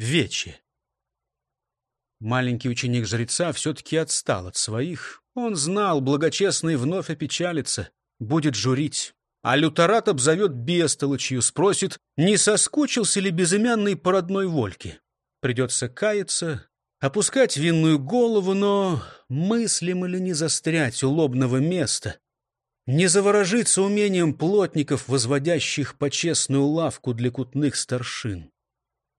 вече. Маленький ученик жреца все-таки отстал от своих. Он знал, благочестный вновь опечалится, будет журить. А люторат обзовет бестолочью, спросит, не соскучился ли безымянный по родной вольке. Придется каяться, опускать винную голову, но мыслим или не застрять у лобного места, не заворожиться умением плотников, возводящих почестную лавку для кутных старшин.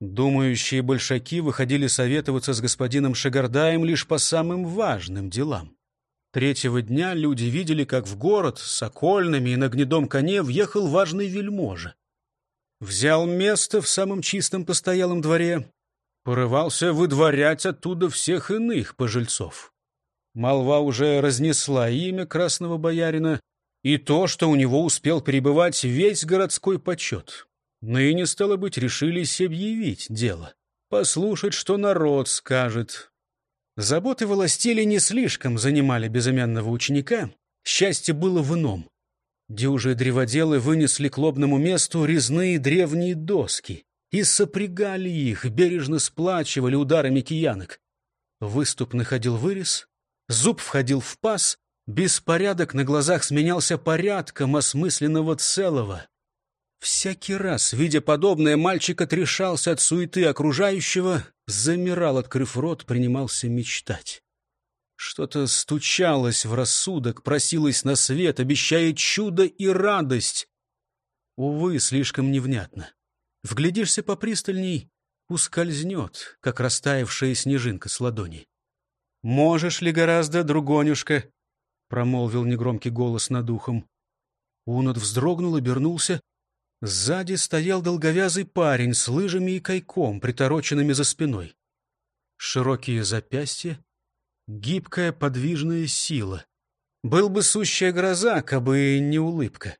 Думающие большаки выходили советоваться с господином Шагардаем лишь по самым важным делам. Третьего дня люди видели, как в город с сокольными и на гнедом коне въехал важный вельможа. Взял место в самом чистом постоялом дворе, порывался выдворять оттуда всех иных пожильцов. Молва уже разнесла имя красного боярина и то, что у него успел перебывать весь городской почет. Ныне, стало быть, решились объявить дело, послушать, что народ скажет. Заботы властели не слишком занимали безымянного ученика, счастье было в ином. Дюжие древоделы вынесли к лобному месту резные древние доски и сопрягали их, бережно сплачивали ударами киянок. Выступ находил вырез, зуб входил в паз, беспорядок на глазах сменялся порядком осмысленного целого. Всякий раз, видя подобное, мальчик отрешался от суеты окружающего, замирал, открыв рот, принимался мечтать. Что-то стучалось в рассудок, просилось на свет, обещая чудо и радость. Увы, слишком невнятно. Вглядишься попристальней — ускользнет, как растаявшая снежинка с ладони. «Можешь ли гораздо, другонюшка?» — промолвил негромкий голос над ухом. Унот вздрогнул, обернулся Сзади стоял долговязый парень с лыжами и кайком, притороченными за спиной. Широкие запястья, гибкая подвижная сила. Был бы сущая гроза, кабы не улыбка.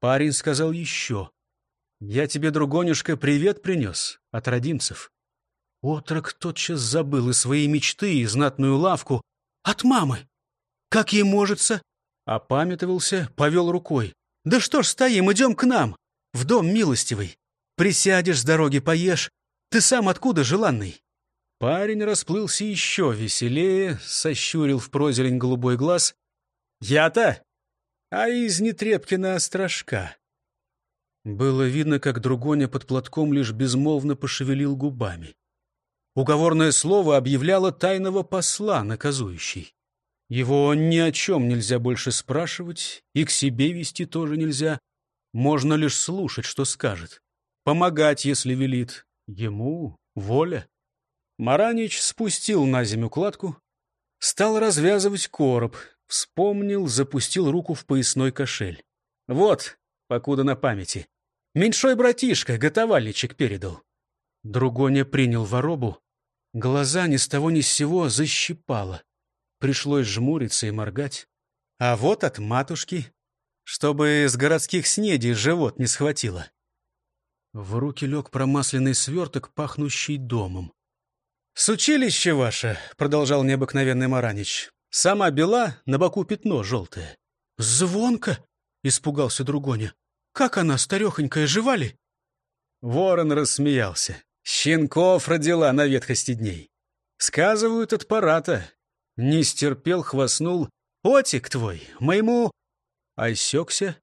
Парень сказал еще. «Я тебе, другонюшка, привет принес от родимцев». Отрок тотчас забыл и свои мечты, и знатную лавку. «От мамы! Как ей можется?» Опамятовался, повел рукой. «Да что ж стоим, идем к нам!» В дом милостивый. Присядешь с дороги, поешь. Ты сам откуда, желанный?» Парень расплылся еще веселее, сощурил в прозелень голубой глаз. «Я-то? А из Нетрепкина острожка». Было видно, как Другоня под платком лишь безмолвно пошевелил губами. Уговорное слово объявляло тайного посла, наказующий. Его ни о чем нельзя больше спрашивать, и к себе вести тоже нельзя. Можно лишь слушать, что скажет. Помогать, если велит. Ему воля. Маранич спустил на землю кладку, стал развязывать короб, вспомнил, запустил руку в поясной кошель. Вот, покуда на памяти. Меньшой братишка, готовальничек передал. Другоня принял воробу. Глаза ни с того ни с сего защипало. Пришлось жмуриться и моргать. А вот от матушки чтобы с городских снедей живот не схватило. В руки лег промасленный сверток, пахнущий домом. «С училища ваше», — продолжал необыкновенный Маранич, — «сама бела, на боку пятно желтое». «Звонко?» — испугался Другоня. «Как она, старехонькая, живали?» Ворон рассмеялся. «Щенков родила на ветхости дней. Сказывают от парата. Не стерпел, хвастнул. Отик твой, моему осекся,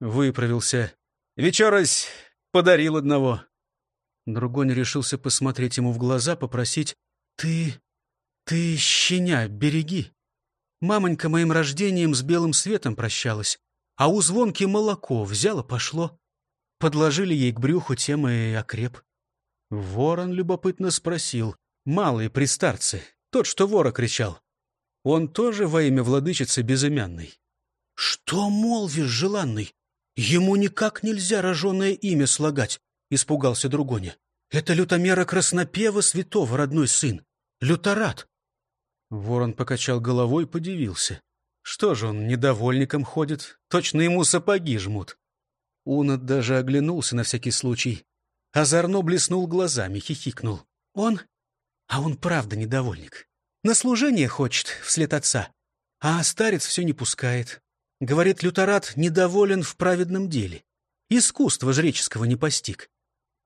выправился. «Вечерось подарил одного». Другой не решился посмотреть ему в глаза, попросить «Ты... ты, щеня, береги». Мамонька моим рождением с белым светом прощалась, а у звонки молоко взяло, пошло. Подложили ей к брюху, тем и окреп. Ворон любопытно спросил. Малый при старце, тот, что вора кричал. Он тоже во имя владычицы безымянной. «Что молвишь, желанный? Ему никак нельзя роженое имя слагать», — испугался Другоня. «Это лютомера Краснопева святого, родной сын. Люторат». Ворон покачал головой, подивился. Что же он недовольником ходит? Точно ему сапоги жмут. Унат даже оглянулся на всякий случай. Озорно блеснул глазами, хихикнул. Он? А он правда недовольник. На служение хочет, вслед отца. А старец все не пускает. Говорит, люторат недоволен в праведном деле. Искусство жреческого не постиг.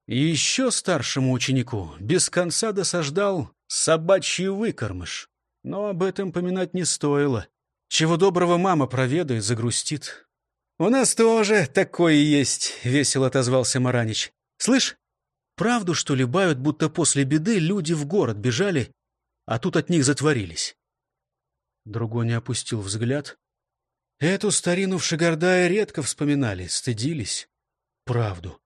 Еще старшему ученику без конца досаждал собачий выкормыш. Но об этом поминать не стоило. Чего доброго мама проведает, загрустит. «У нас тоже такое есть», — весело отозвался Маранич. «Слышь, правду, что ли, бают, будто после беды люди в город бежали, а тут от них затворились?» Другой не опустил взгляд. Эту старину в Шигардае редко вспоминали, стыдились. Правду.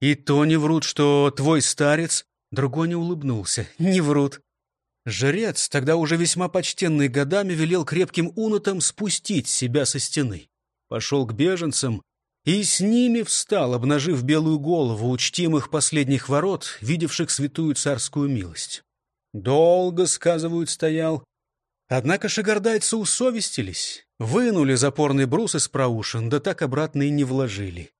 И то не врут, что твой старец... Другой не улыбнулся. Не врут. Жрец, тогда уже весьма почтенный годами, велел крепким унотам спустить себя со стены. Пошел к беженцам и с ними встал, обнажив белую голову учтимых последних ворот, видевших святую царскую милость. Долго, сказывают, стоял. Однако шагардайцы усовестились, вынули запорный брус из проушин, да так обратно и не вложили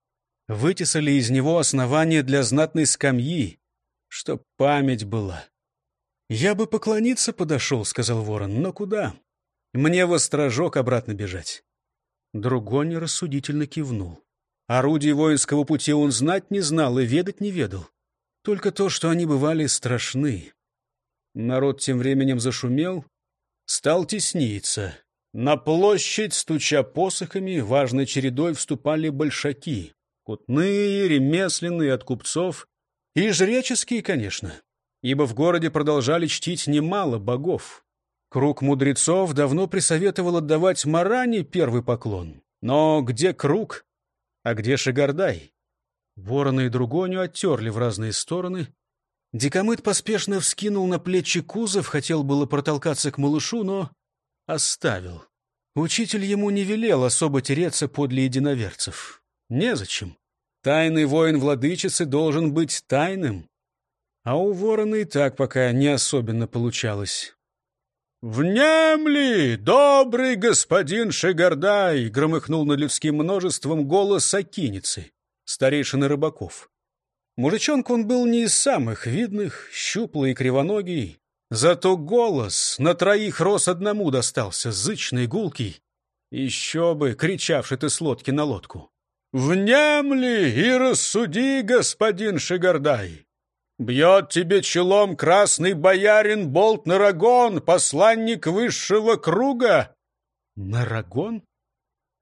вытесали из него основание для знатной скамьи, чтоб память была. «Я бы поклониться подошел», — сказал ворон, — «но куда? Мне во стражок обратно бежать». Другой нерассудительно кивнул. Орудий воинского пути он знать не знал и ведать не ведал. Только то, что они бывали страшны. Народ тем временем зашумел, стал тесниться. На площадь, стуча посохами, важной чередой вступали большаки. Кутные, ремесленные, от купцов. И жреческие, конечно, ибо в городе продолжали чтить немало богов. Круг мудрецов давно присоветовал отдавать Маране первый поклон. Но где круг, а где Шигардай? Вороны и Другоню оттерли в разные стороны. Дикомыт поспешно вскинул на плечи кузов, хотел было протолкаться к малышу, но оставил. Учитель ему не велел особо тереться подле единоверцев. Незачем. Тайный воин владычицы должен быть тайным. А у ворона и так пока не особенно получалось. «Внемли, добрый господин Шигардай!» — громыхнул над людским множеством голос Акиницы, старейшины рыбаков. Мужичонка он был не из самых видных, щуплый и кривоногий. Зато голос на троих рос одному достался, зычный, гулкий. Еще бы, кричавший ты с лодки на лодку. «Внемли и рассуди, господин Шигардай! Бьет тебе челом красный боярин Болт Нарагон, посланник высшего круга!» «Нарагон?»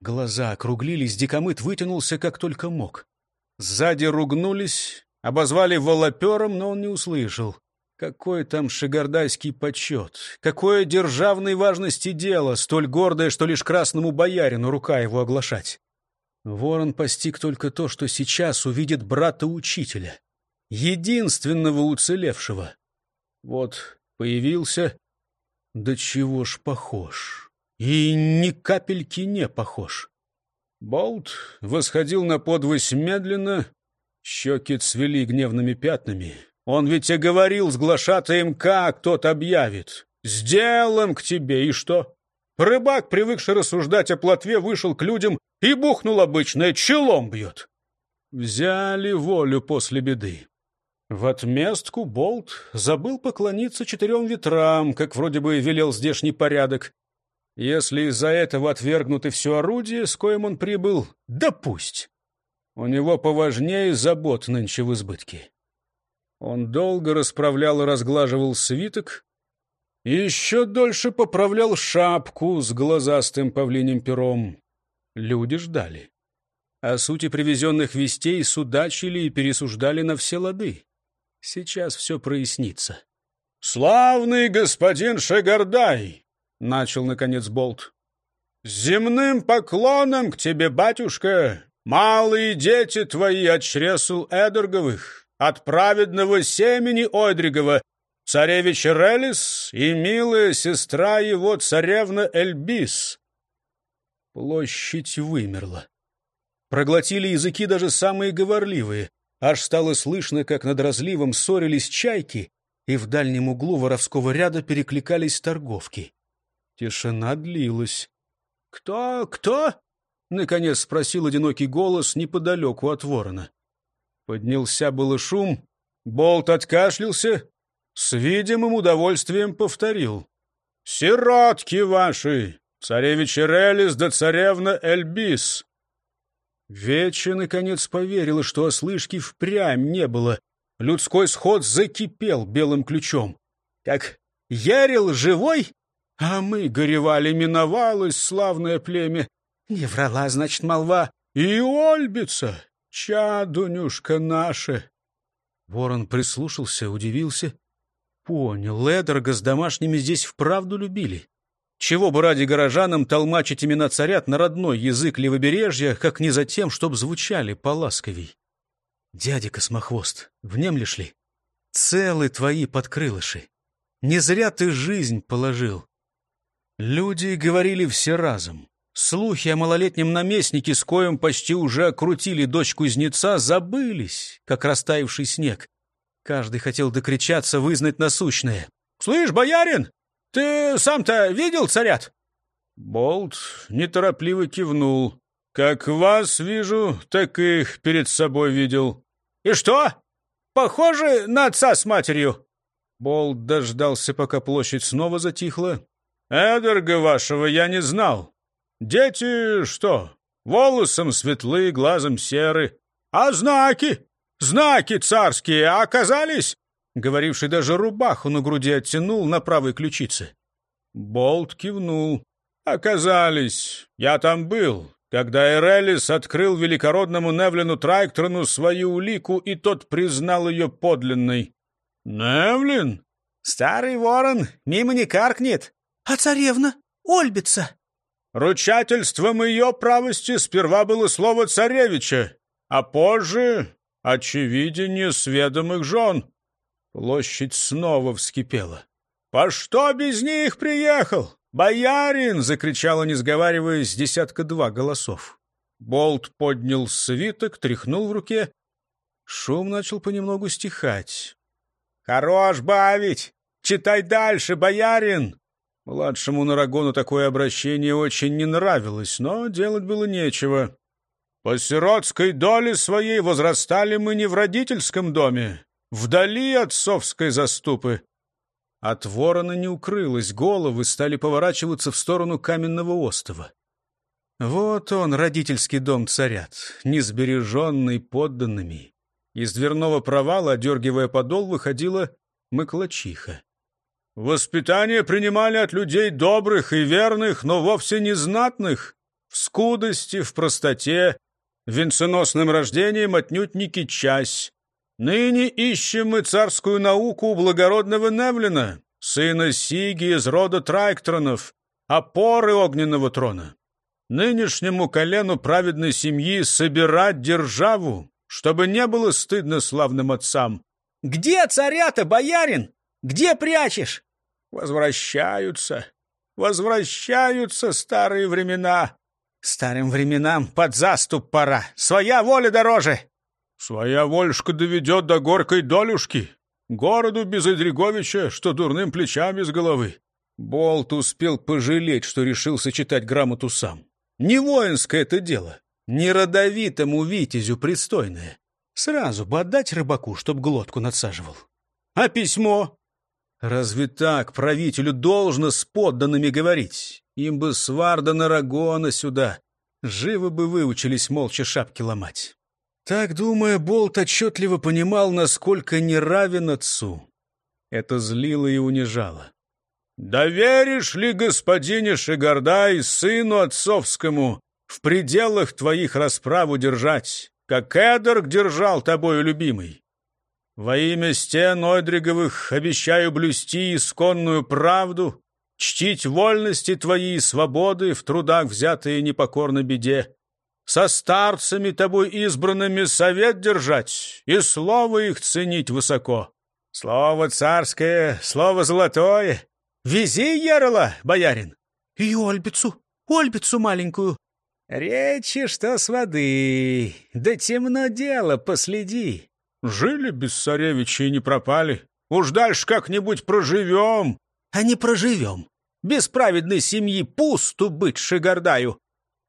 Глаза округлились, дикомыт вытянулся, как только мог. Сзади ругнулись, обозвали волопером, но он не услышал. Какой там шигардайский почет, какое державной важности дело, столь гордое, что лишь красному боярину рука его оглашать. Ворон постиг только то, что сейчас увидит брата-учителя, единственного уцелевшего. Вот появился, да чего ж похож, и ни капельки не похож. Болт восходил на подвось медленно, щеки цвели гневными пятнами. Он ведь и говорил с глашатаем, как тот объявит. «Сделаем к тебе, и что?» Рыбак, привыкший рассуждать о плотве, вышел к людям и бухнул обычное, челом бьет. Взяли волю после беды. В отместку Болт забыл поклониться четырем ветрам, как вроде бы велел здешний порядок. Если из-за этого отвергнуты все орудие, с коим он прибыл, да пусть. У него поважнее забот нынче в избытке. Он долго расправлял и разглаживал свиток, и еще дольше поправлял шапку с глазастым павлиним пером. Люди ждали. О сути привезенных вестей судачили и пересуждали на все лады. Сейчас все прояснится. «Славный господин Шагардай!» — начал, наконец, Болт. «С земным поклоном к тебе, батюшка, малые дети твои от чресл Эдерговых, от праведного семени Одригова, царевич Релис и милая сестра его, царевна Эльбис. Площадь вымерла. Проглотили языки даже самые говорливые. Аж стало слышно, как над разливом ссорились чайки, и в дальнем углу воровского ряда перекликались торговки. Тишина длилась. «Кто? Кто?» — наконец спросил одинокий голос неподалеку от ворона. Поднялся было шум, болт откашлялся, с видимым удовольствием повторил. «Сиротки ваши! Царевич Ирелис да царевна Эльбис!» Вече, наконец, поверила, что ослышки впрямь не было, Людской сход закипел белым ключом. Как ярил живой, а мы горевали, миновалось славное племя. Не врала, значит, молва. И Ольбица, чадунюшка наша. Ворон прислушался, удивился. Понял, Эдерга с домашними здесь вправду любили. Чего бы ради горожанам толмачить имена царят на родной язык левобережья, как не за тем, чтоб звучали поласковей. Дядя Космохвост, внемлешь ли? Целы твои подкрылыши. Не зря ты жизнь положил. Люди говорили все разом. Слухи о малолетнем наместнике, с коем почти уже окрутили дочь кузнеца, забылись, как растаявший снег. Каждый хотел докричаться, вызнать насущное. «Слышь, боярин, ты сам-то видел царят?» Болт неторопливо кивнул. «Как вас вижу, так их перед собой видел». «И что? Похоже на отца с матерью?» Болт дождался, пока площадь снова затихла. «Эдерга вашего я не знал. Дети что? Волосом светлые, глазом серы. А знаки? Знаки царские оказались?» Говоривший даже рубаху на груди оттянул на правой ключице. Болт кивнул. «Оказались. Я там был, когда Эрелис открыл великородному Невлину Трайктрону свою улику, и тот признал ее подлинной». «Невлин?» «Старый ворон мимо не каркнет». «А царевна? Ольбица?» Ручательством ее правости сперва было слово царевича, а позже — очевидение сведомых жен. Площадь снова вскипела. «По что без них приехал? Боярин!» — закричала, не сговариваясь, десятка-два голосов. Болт поднял свиток, тряхнул в руке. Шум начал понемногу стихать. «Хорош бавить! Читай дальше, боярин!» Младшему Нарагону такое обращение очень не нравилось, но делать было нечего. «По сиротской доле своей возрастали мы не в родительском доме, вдали отцовской заступы. От ворона не укрылось, головы стали поворачиваться в сторону каменного остова. Вот он, родительский дом царят, несбереженный подданными. Из дверного провала, одергивая подол, выходила мыклачиха. Воспитание принимали от людей добрых и верных, но вовсе не знатных, в скудости, в простоте, венценосным рождением отнюдь не кичась, Ныне ищем мы царскую науку у благородного Невлина, сына Сиги из рода Трайктронов, опоры огненного трона. Нынешнему колену праведной семьи собирать державу, чтобы не было стыдно славным отцам. «Где царя-то, боярин? Где прячешь?» «Возвращаются, возвращаются старые времена». «Старым временам под заступ пора, своя воля дороже!» Своя вольшка доведет до горкой долюшки. Городу без Идриговича, что дурным плечам без головы. Болт успел пожалеть, что решился читать грамоту сам. Не воинское это дело, не родовитому витязю пристойное. Сразу бы отдать рыбаку, чтоб глотку надсаживал. А письмо? Разве так правителю должно с подданными говорить? Им бы сварда Нарагона сюда. Живо бы выучились молча шапки ломать. Так, думая, Болт отчетливо понимал, насколько неравен отцу. Это злило и унижало. «Доверишь ли господине Шигардай, сыну отцовскому, в пределах твоих расправу держать, как Эдерг держал тобою любимый? Во имя стен Ойдриговых обещаю блюсти исконную правду, чтить вольности твои и свободы в трудах взятые непокорно беде, со старцами тобой избранными совет держать и слово их ценить высоко. Слово царское, слово золотое. Вези, Ерла, боярин. И Ольбицу, Ольбицу маленькую. Речи, что с воды, да темно дело, последи. Жили без царевича и не пропали. Уж дальше как-нибудь проживем. А не проживем. Без праведной семьи пусту быть Шигардаю.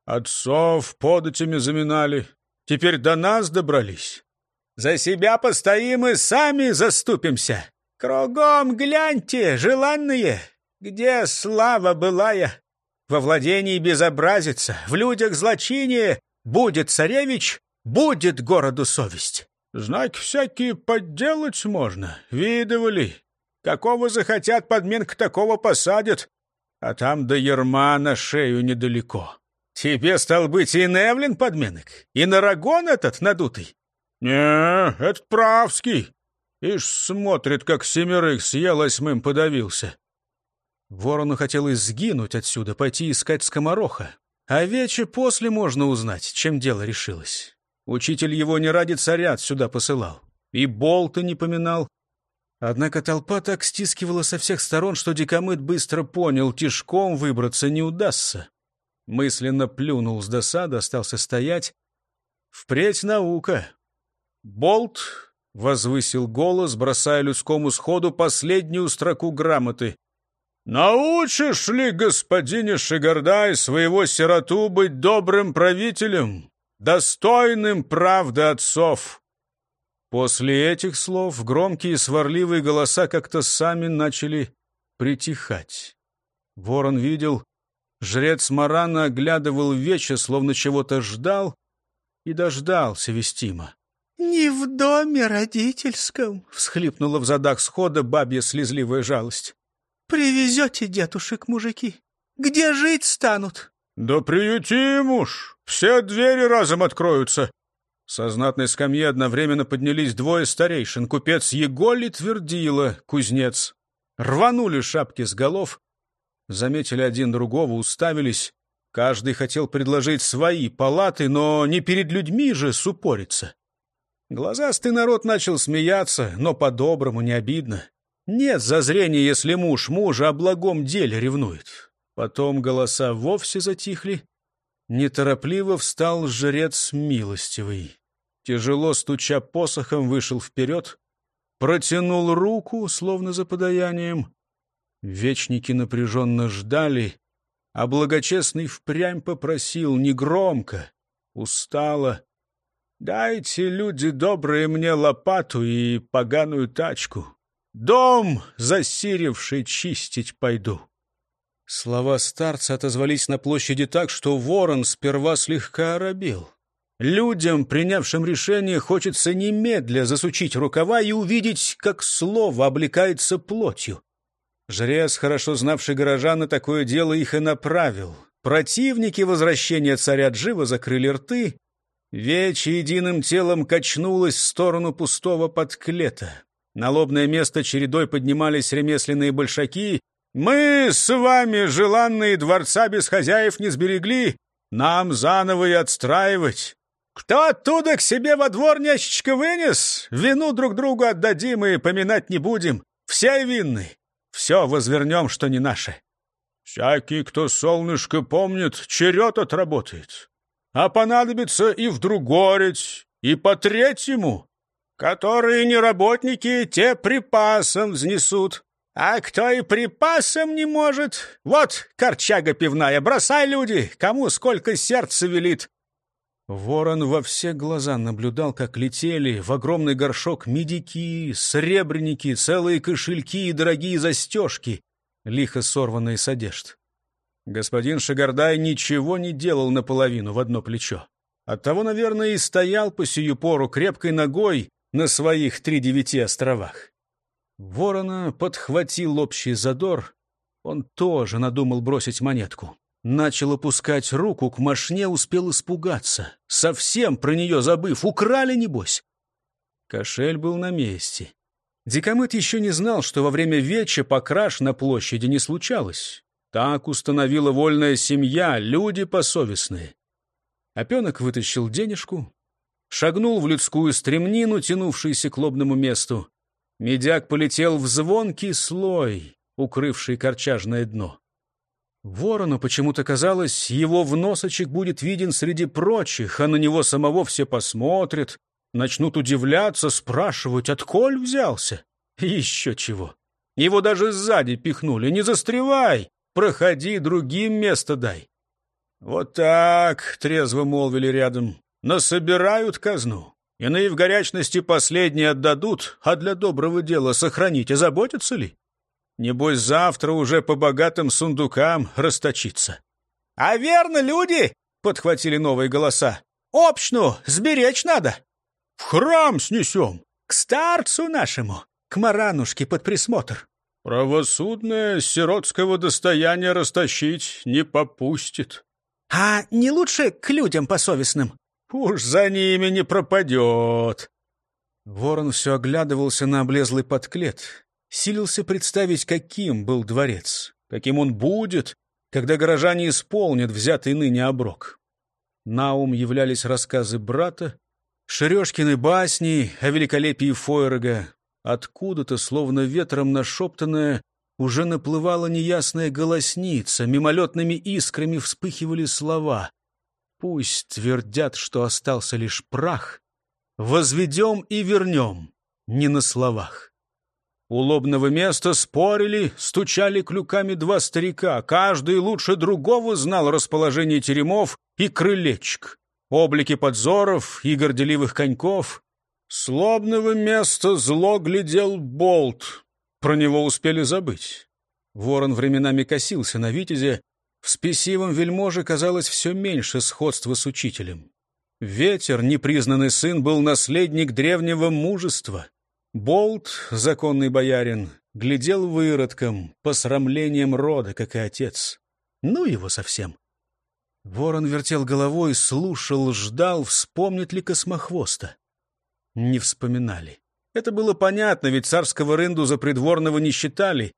Отцов податями заминали, теперь до нас добрались. За себя постоим и сами заступимся. Кругом гляньте, желанные, где слава былая. Во владении безобразица, в людях злочиние, будет царевич, будет городу совесть. Знаки всякие подделать можно, видывали. Какого захотят подменка, такого посадят. А там до ерма на шею недалеко. Тебе, стал быть, и Невлин подменок, и Нарагон этот надутый? Не, этот Правский. Ишь смотрит, как семерых съел, осьмым подавился. Ворону хотелось сгинуть отсюда, пойти искать скомороха. А вече после можно узнать, чем дело решилось. Учитель его не ради царя сюда посылал. И болта не поминал. Однако толпа так стискивала со всех сторон, что Дикомыт быстро понял, тишком выбраться не удастся. Мысленно плюнул с досады, остался стоять. Впредь наука. Болт возвысил голос, бросая людскому сходу последнюю строку грамоты. «Научишь ли, господине Шигардай, своего сироту быть добрым правителем, достойным правды отцов?» После этих слов громкие сварливые голоса как-то сами начали притихать. Ворон видел, жрец Марана оглядывал вече, словно чего-то ждал, и дождался вестима. «Не в доме родительском», — всхлипнула в задах схода бабья слезливая жалость. Привезете детушек, мужики. Где жить станут? Да приютим уж. Все двери разом откроются. Со знатной скамьи одновременно поднялись двое старейшин. Купец Еголи твердила, кузнец. Рванули шапки с голов. Заметили один другого, уставились. Каждый хотел предложить свои палаты, но не перед людьми же супориться. Глазастый народ начал смеяться, но по-доброму, не обидно. Нет зазрения, если муж мужа о благом деле ревнует. Потом голоса вовсе затихли. Неторопливо встал жрец милостивый. Тяжело стуча посохом, вышел вперед, протянул руку, словно за подаянием. Вечники напряженно ждали, а благочестный впрямь попросил негромко, устало. «Дайте, люди добрые, мне лопату и поганую тачку. Дом, засиривший, чистить пойду. Слова старца отозвались на площади так, что ворон сперва слегка оробел. Людям, принявшим решение, хочется немедля засучить рукава и увидеть, как слово облекается плотью. Жрец, хорошо знавший горожан, на такое дело их и направил. Противники возвращения царя Джива закрыли рты. Вечь единым телом качнулась в сторону пустого подклета. На лобное место чередой поднимались ремесленные большаки. «Мы с вами, желанные дворца без хозяев, не сберегли. Нам заново и отстраивать. Кто оттуда к себе во двор нящичка вынес? Вину друг другу отдадим и поминать не будем. Все винны. Все возвернем, что не наше. Всякий, кто солнышко помнит, черед отработает. А понадобится и в другореть, и по третьему. Которые не работники, те припасом взнесут. А кто и припасом не может, вот корчага пивная, бросай, люди, кому сколько сердца велит. Ворон во все глаза наблюдал, как летели в огромный горшок медики, сребреники, целые кошельки и дорогие застежки, лихо сорванные с одежд. Господин Шагардай ничего не делал наполовину в одно плечо. Оттого, наверное, и стоял по сию пору крепкой ногой, на своих три девяти островах. Ворона подхватил общий задор. Он тоже надумал бросить монетку. Начал опускать руку к мошне, успел испугаться. Совсем про нее забыв. Украли, небось. Кошель был на месте. Дикомыт еще не знал, что во время веча покраш на площади не случалось. Так установила вольная семья, люди посовестные. Опенок вытащил денежку, шагнул в людскую стремнину, тянувшуюся к лобному месту. Медяк полетел в звонкий слой, укрывший корчажное дно. Ворону почему-то казалось, его в носочек будет виден среди прочих, а на него самого все посмотрят, начнут удивляться, спрашивать, отколь взялся. Еще чего. Его даже сзади пихнули. Не застревай, проходи, другим место дай. Вот так, трезво молвили рядом насобирают казну. Иные в горячности последние отдадут, а для доброго дела сохранить и заботятся ли? Небось, завтра уже по богатым сундукам расточиться. — А верно, люди! — подхватили новые голоса. — Общну сберечь надо. В храм снесем. К старцу нашему, к Маранушке под присмотр. Правосудное сиротского достояния растащить не попустит. А не лучше к людям посовестным? Уж за ними не пропадет. Ворон все оглядывался на облезлый подклет, силился представить, каким был дворец, каким он будет, когда горожане исполнят взятый ныне оброк. На ум являлись рассказы брата, Шерешкины басни о великолепии Фойрога. Откуда-то, словно ветром нашептанная, уже наплывала неясная голосница, мимолетными искрами вспыхивали слова. Пусть твердят, что остался лишь прах, возведем и вернем, не на словах. У лобного места спорили, стучали клюками два старика. Каждый лучше другого знал расположение теремов и крылечек, облики подзоров и горделивых коньков. С лобного места зло глядел болт. Про него успели забыть. Ворон временами косился на Витязе. В спесивом вельможе казалось все меньше сходства с учителем. Ветер, непризнанный сын, был наследник древнего мужества. Болт, законный боярин, глядел выродком, посрамлением рода, как и отец. Ну его совсем. Ворон вертел головой, слушал, ждал, вспомнит ли космохвоста. Не вспоминали. Это было понятно, ведь царского рынду за придворного не считали.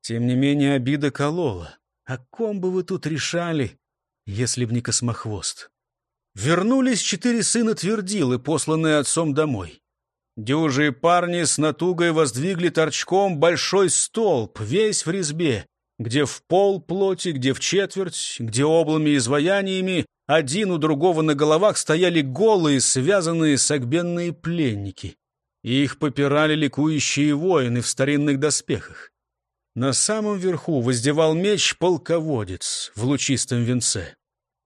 Тем не менее, обида колола. О ком бы вы тут решали, если б не космохвост? Вернулись четыре сына Твердилы, посланные отцом домой. Дюжие парни с натугой воздвигли торчком большой столб, весь в резьбе, где в пол плоти, где в четверть, где облами и изваяниями один у другого на головах стояли голые, связанные согбенные пленники. Их попирали ликующие воины в старинных доспехах. На самом верху воздевал меч полководец в лучистом венце.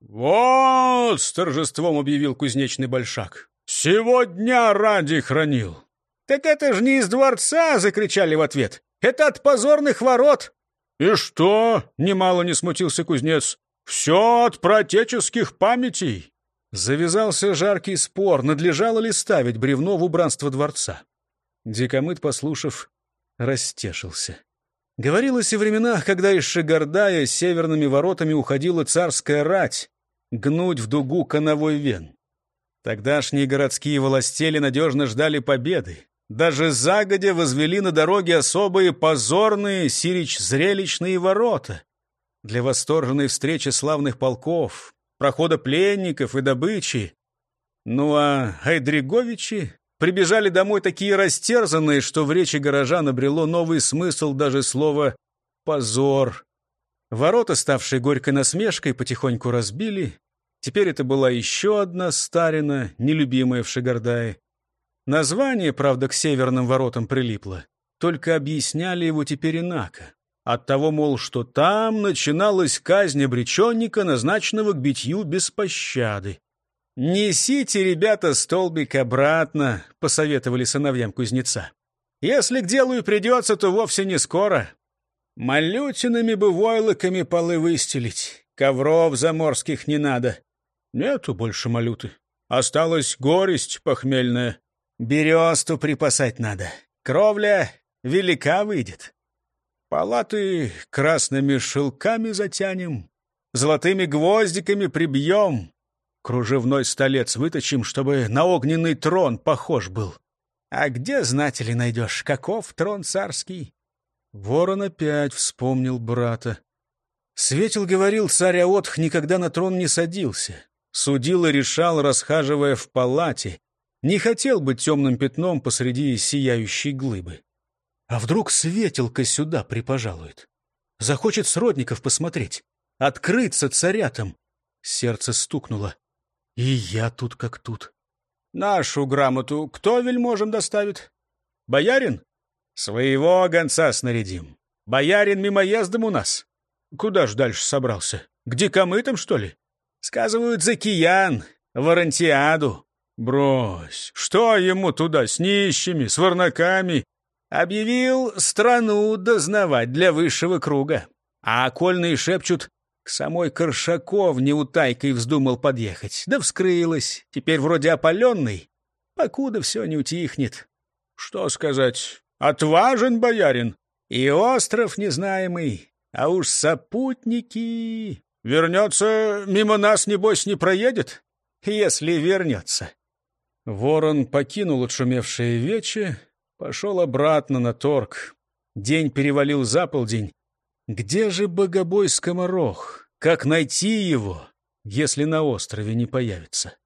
«Вот!» — с торжеством объявил кузнечный большак. «Сегодня ради хранил». «Так это ж не из дворца!» — закричали в ответ. «Это от позорных ворот!» «И что?» — немало не смутился кузнец. «Все от протеческих памятей!» Завязался жаркий спор, надлежало ли ставить бревно в убранство дворца. Дикомыт, послушав, растешился. Говорилось о временах, когда из Шигардая северными воротами уходила царская рать, гнуть в дугу коновой вен. Тогдашние городские властели надежно ждали победы. Даже загодя возвели на дороге особые позорные сирич-зрелищные ворота. Для восторженной встречи славных полков, прохода пленников и добычи. Ну а Айдриговичи прибежали домой такие растерзанные, что в речи горожан обрело новый смысл даже слово «позор». Ворота, ставшие горькой насмешкой, потихоньку разбили, Теперь это была еще одна старина, нелюбимая в Шигардае. Название, правда, к северным воротам прилипло. Только объясняли его теперь инако. От того, мол, что там начиналась казнь обреченника, назначенного к битью без пощады. «Несите, ребята, столбик обратно», — посоветовали сыновьям кузнеца. «Если к делу и придется, то вовсе не скоро. Малютинами бы войлоками полы выстелить, ковров заморских не надо. Нету больше малюты. Осталась горесть похмельная. Бересту припасать надо. Кровля велика выйдет. Палаты красными шелками затянем, золотыми гвоздиками прибьем. Кружевной столец выточим, чтобы на огненный трон похож был. А где, знать ли, найдешь, каков трон царский? Ворон опять вспомнил брата. Светил говорил, царь Аотх никогда на трон не садился. Судил и решал, расхаживая в палате. Не хотел быть темным пятном посреди сияющей глыбы. А вдруг светилка сюда припожалует? Захочет сродников посмотреть, открыться царятам. Сердце стукнуло. И я тут как тут. Нашу грамоту кто вельможем доставит? Боярин? Своего гонца снарядим. Боярин мимоездом у нас. Куда ж дальше собрался? К дикомытам, что ли? Сказывают, за киян, в Арантиаду. Брось, что ему туда с нищими, с варнаками? Объявил страну дознавать для высшего круга. А окольные шепчут, к самой Коршаков неутайкой вздумал подъехать. Да вскрылась, теперь вроде опаленный. покуда все не утихнет. Что сказать? Отважен боярин. И остров незнаемый, а уж сопутники... Вернется, мимо нас, небось, не проедет? Если вернется. Ворон покинул отшумевшее вече, пошел обратно на торг. День перевалил за полдень. Где же богобой скоморох? Как найти его, если на острове не появится?